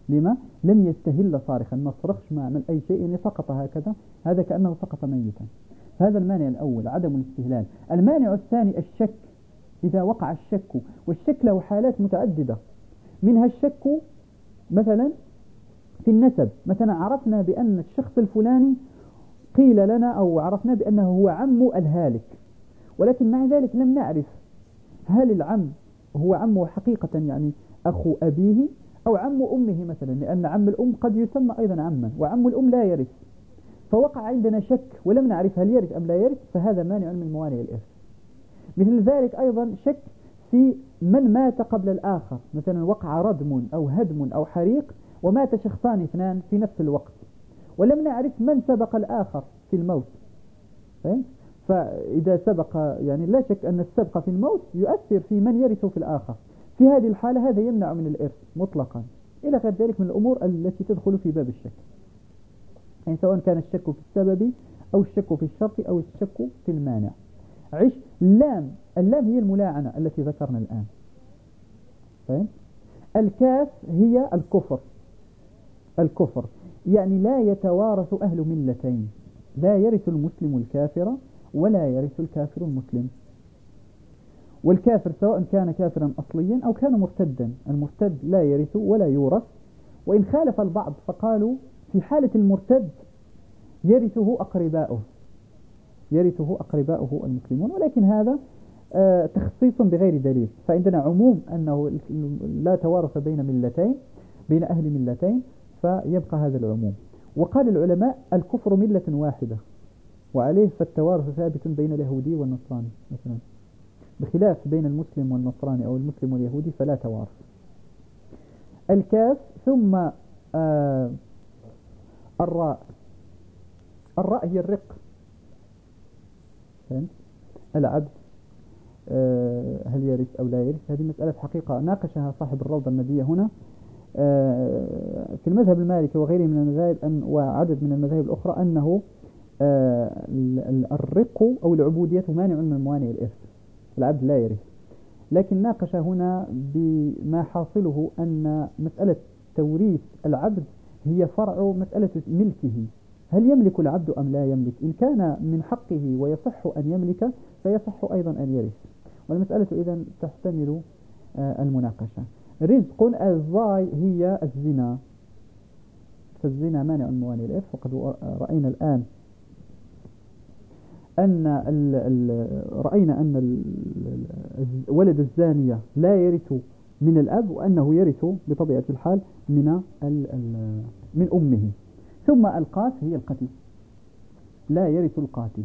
لما؟ لم يستهل صارخا. ما صرخش ما عمل أي شيء يعني سقط هكذا. هذا كأنه سقط ميتا. هذا المانع الأول عدم الاستهلال. المانع الثاني الشك. إذا وقع الشك والشك له حالات متعددة. منها الشك مثلا في النسب. مثلا عرفنا بأن الشخص الفلاني قيل لنا أو عرفنا بأنه هو عم الهالك ولكن مع ذلك لم نعرف هل العم هو عمه حقيقة يعني أخو أبيه أو عم أمه مثلا لأن عم الأم قد يسمى أيضا عما وعم الأم لا يرث. فوقع عندنا شك ولم نعرف هل يرث أم لا يرث فهذا مانع من موانع الإرث. مثل ذلك أيضا شك في من مات قبل الآخر مثلا وقع ردم أو هدم أو حريق ومات شخصان اثنان في نفس الوقت. ولم نعرف من سبق الآخر في الموت. فهمت؟ فإذا سبق يعني لا شك أن السبق في الموت يؤثر في من يرث في الآخر. في هذه الحالة هذا يمنع من الإرث مطلقا. إلى غير ذلك من الأمور التي تدخل في باب الشك. يعني سواء كان الشك في السبب أو الشك في الشرط أو الشك في المانع. عش لام اللام هي الملاعنة التي ذكرنا الآن. فهم؟ الكاف هي الكفر. الكفر. يعني لا يتوارث أهل ملتين. لا يرث المسلم الكافر ولا يرث الكافر المسلم. والكافر سواء كان كافرا أصليا أو كان مرتدا. المرتد لا يرث ولا يورث. وإن خالف البعض فقالوا في حالة المرتد يرثه أقرباؤه. يرثه أقرباؤه المسلمون. ولكن هذا آه، تخصيص بغير دليل. فعندنا عموم أنه لا توارث بين ملتين بين أهل ملتين. فيبقى هذا العموم. وقال العلماء الكفر ملة واحدة وعليه فالتوارث ثابت بين اليهودي والنصراني مثلا. بخلاف بين المسلم والنصراني أو المسلم واليهودي فلا توارث. الكاف ثم آه الراء. الراء هي الرق. فهمت؟ العبد آه هل يرث أو لا يرث؟ هذه مسألة حقيقة ناقشها صاحب الروضة النبية هنا. في المذهب المالكي وغيره من المذاهب أن وعدد من المذاهب الأخرى أنه آه الرق أو العبودية مانع من موانع الإرث. العبد لا يرث. لكن ناقش هنا بما حاصله أن مسألة توريث العبد هي فرع مسألة ملكه. هل يملك العبد أم لا يملك؟ إن كان من حقه ويصح أن يملك فيصح أيضا أن يرث. والمسألة إذا تحتمل آه، المناقشة. رزق الضاي هي الزنا. فالزنا مانع من موانع الإرث. وقد رأينا الآن أن ال ال رأينا أن ولد الزانية لا يرث من الأب وأنه يرث بطبيعة الحال من ال ال من أمه. ثم القاس هي القتل. لا يرث القاتل.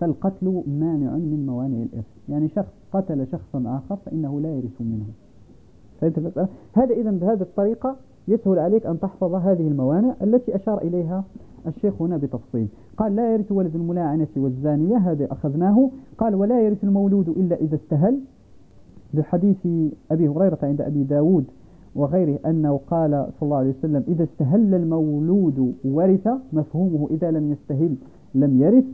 فالقتل مانع من موانع الإرث. يعني شخص قتل شخصا آخر فإنه لا يرث منه. هذا إذا بهذه الطريقة يسهل عليك أن تحفظ هذه الموانع التي أشار إليها الشيخ هنا بتفصيل. قال لا يرث ولد الملاعنة والزانية هذا أخذناه. قال ولا يرث المولود إلا إذا استهل. لحديث أبي هريرة عند أبي داود وغيره أنه قال صلى الله عليه وسلم إذا استهل المولود ورث مفهومه إذا لم يستهل لم يرث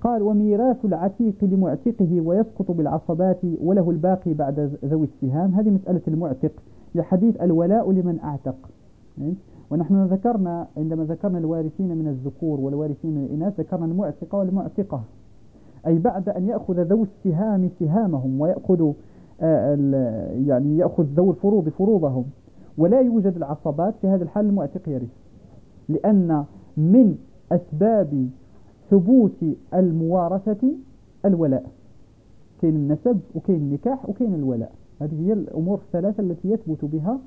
قال وميراث العتيق لمعتقه ويسقط بالعصبات وله الباقي بعد ذوي السهام. هذه مسألة المعتق لحديث الولاء لمن أعتق. ونحن ذكرنا عندما ذكرنا الوارثين من الذكور والوارثين من الإناث ذكرنا المعتقة والمعتقة. أي بعد أن يأخذ ذو السهام سهامهم ويأخذ آه، يعني يأخذ ذو الفروض فروضهم ولا يوجد العصبات في هذا الحال المعتق يرث. لأن من أسباب ثبوت الموارثة الولاء. كاين النسب وكاين النكاح وكاين الولاء. هذه هي الأمور الثلاثة التي يثبت بها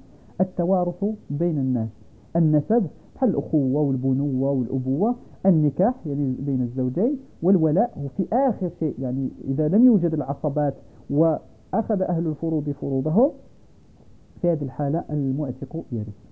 التوارث بين الناس. النسب بحال الأخوة والبنوة والأبوة النكاح يعني بين الزوجين والولاء وفي آخر شيء. يعني إذا لم يوجد العصبات وأخذ أهل الفروض فروضهم في هذه الحالة المعتق يرث.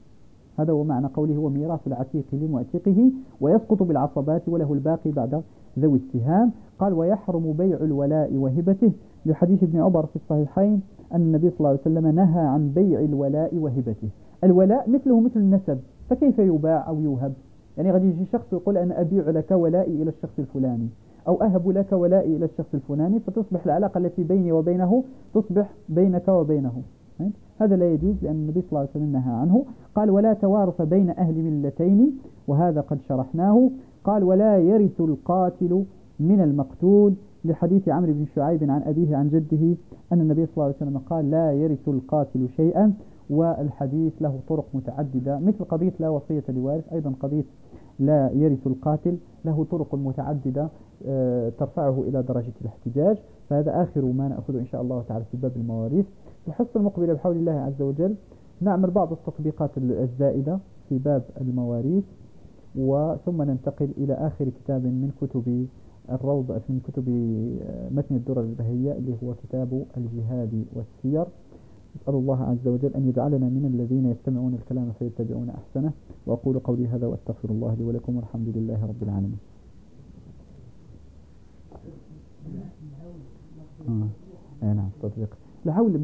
هذا هو معنى قوله هو ميراث العتيق لمعتقه ويسقط بالعصبات وله الباقي بعد ذوي السهام قال ويحرم بيع الولاء وهبته. لحديث ابن عمر في الصحيحين أن النبي صلى الله عليه وسلم نهى عن بيع الولاء وهبته. الولاء مثله مثل النسب فكيف يباع أو يوهب؟ يعني غادي يجي شخص يقول أنا أبيع لك ولائي إلى الشخص الفلاني أو أهب لك ولائي إلى الشخص الفلاني فتصبح العلاقة التي بيني وبينه تصبح بينك وبينه. هذا لا يجوز لأن النبي صلى الله عليه وسلم نهى عنه. قال ولا توارث بين أهل ملتين وهذا قد شرحناه. قال ولا يرث القاتل من المقتول. لحديث عمرو بن شعيب عن أبيه عن جده أن النبي صلى الله عليه وسلم قال لا يرث القاتل شيئا والحديث له طرق متعددة مثل قضية لا وصية لوارث أيضا قضية لا يرث القاتل له طرق متعددة آه، ترفعه إلى درجة الاحتجاج. فهذا آخر ما نأخذه إن شاء الله تعالى في باب المواريث. الحصة المقبلة بحول الله عز وجل. نعمل بعض التطبيقات الزائدة في باب المواريث وثم ننتقل إلى آخر كتاب من كتب الروض من كتب آه، متن الدرر البهية اللي هو كتاب الجهاد والسير. نسأل الله عز وجل أن يجعلنا من الذين يستمعون الكلام فيتبعون أحسنه. وأقول قولي هذا وأستغفر الله لي ولكم والحمد لله رب العالمين. آه. نعم تطبيق. الحول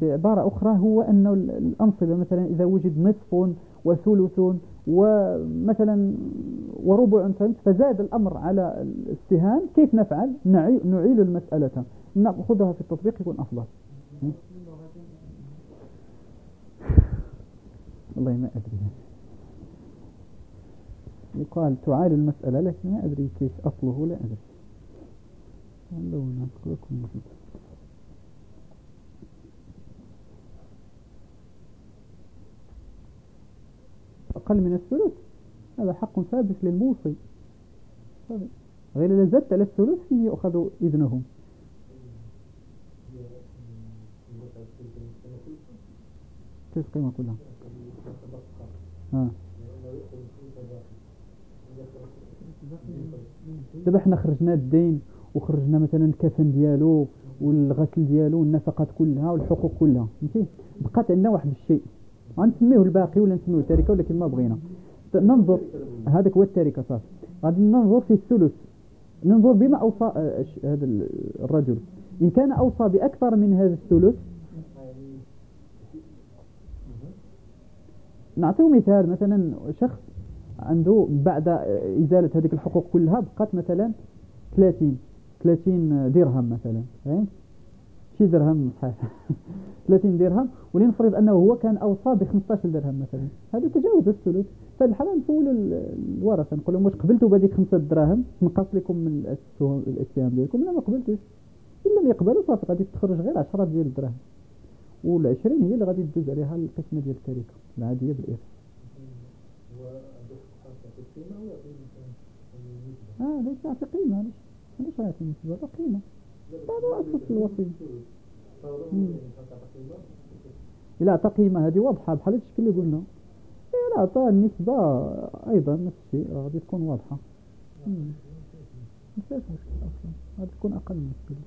بعبارة أخرى هو أن الأنصبة مثلا إذا وجد نصف وثلث ومثلا وربع فزاد الأمر على السهام كيف نفعل؟ نعيل المسألة. نأخذها في التطبيق يكون أفضل. والله ما أدري. يقال تعال المسألة لكن ما أدري كيف أصله لا أدري. لو نذكركم أقل من الثلث. هذا حق ثابت للموصي. غير إذا زدت على الثلث فيه يؤخذ إذنهم كيف القيمة كلها؟ ها دابا حنا خرجنا الدين وخرجنا مثلا الكفن ديالو والغسل ديالو والنفقات كلها والحقوق كلها فهمتي؟ بقات عندنا واحد الشيء. غنسميه الباقي ولا نسميه التركة ولكن ما بغينا. ننظر هذاك هو التركة صافي. غادي ننظر في الثلث. ننظر بما اوصى آه، هذا الرجل. إن كان أوصى بأكثر من هذا الثلث نعطيه مثال مثلا شخص عنده بعد إزالة هذه الحقوق كلها بقات مثلا 30 30 درهم مثلا فهمت؟ شي درهم صحيح 30 درهم ولنفرض أنه هو كان أوصى ب 15 درهم مثلا. هذا تجاوز الثلث. الحالة نسولوا الورثة نقول لهم واش قبلتوا بهذيك 5 دراهم؟ نقص لكم من الاسهام ديالكم. لا ما قبلتوش. إن لم يقبلوا صافي غادي تخرج غير 10 ديال الدراهم. والعشرين هي اللي غادي تدوز عليها القسمة ديال التركة العادية بالإرث. آه ليس يعطي قيمة ليش ليش يعطي نسبة قيمة هذا أساس الوصية لا قيمة هذه واضحة بحال الشكل اللي قلنا. إيه لا أعطى النسبة أيضا نفس الشيء غادي تكون واضحة. ما فيهاش مشكل أصلا. غادي تكون أقل من الثلث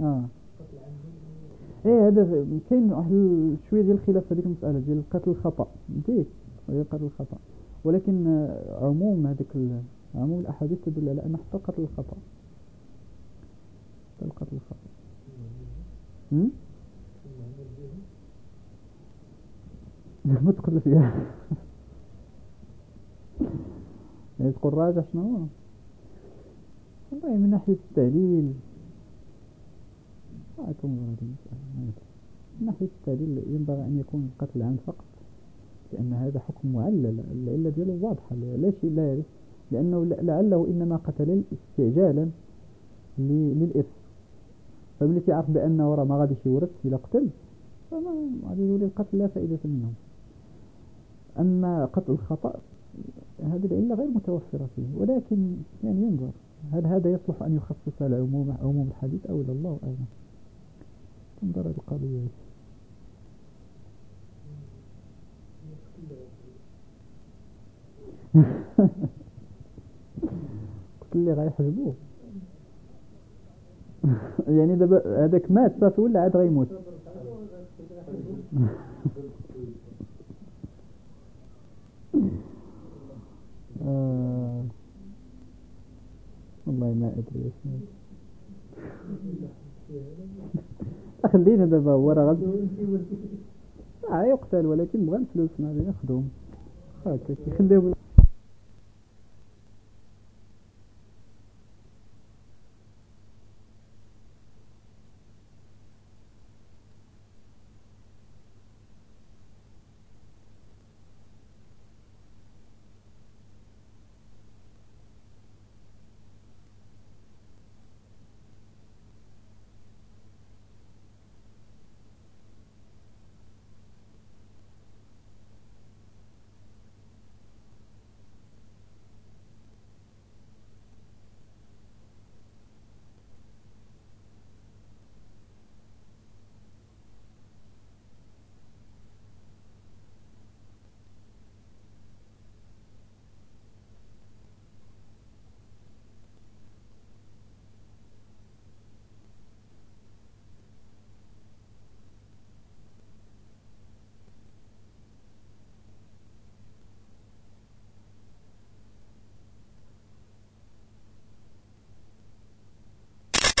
آه. إيه هذا كاين واحد شوية ديال الخلاف في هذيك المسألة ديال القتل الخطأ. فهمتي؟ القتل الخطأ. ولكن عموم هذيك عموم الأحاديث تدل على القتل الخطا حتى القتل الخطا ما تقول فيها. يعني تقول راجع شنو؟ والله من ناحية التعليل من ناحية التعليل ينبغي أن يكون القتل عام فقط لأن هذا حكم معلل. العلة دياله واضحة. شيء لا يرث؟ لأنه لعله إنما قتل استعجالا للإرث. فملي تعرف بأنه راه ما غاديش يورث إلى قتل فما غادي يولي القتل لا فائدة منه. أما قتل الخطأ هذه العلة غير متوفرة فيه ولكن يعني ينظر هل هذا يصلح أن يخصص العموم عموم الحديث أو لا؟ الله أعلم. تنظر القضية قلت لي غيحجبوه. يعني دابا هذاك مات صافي ولا عاد غيموت؟ آه. والله ما أدري إيش. خلينا دابا هو راه غادي آه يقتل ولكن بغى الفلوس ما ياخذهم هكاك يخليهم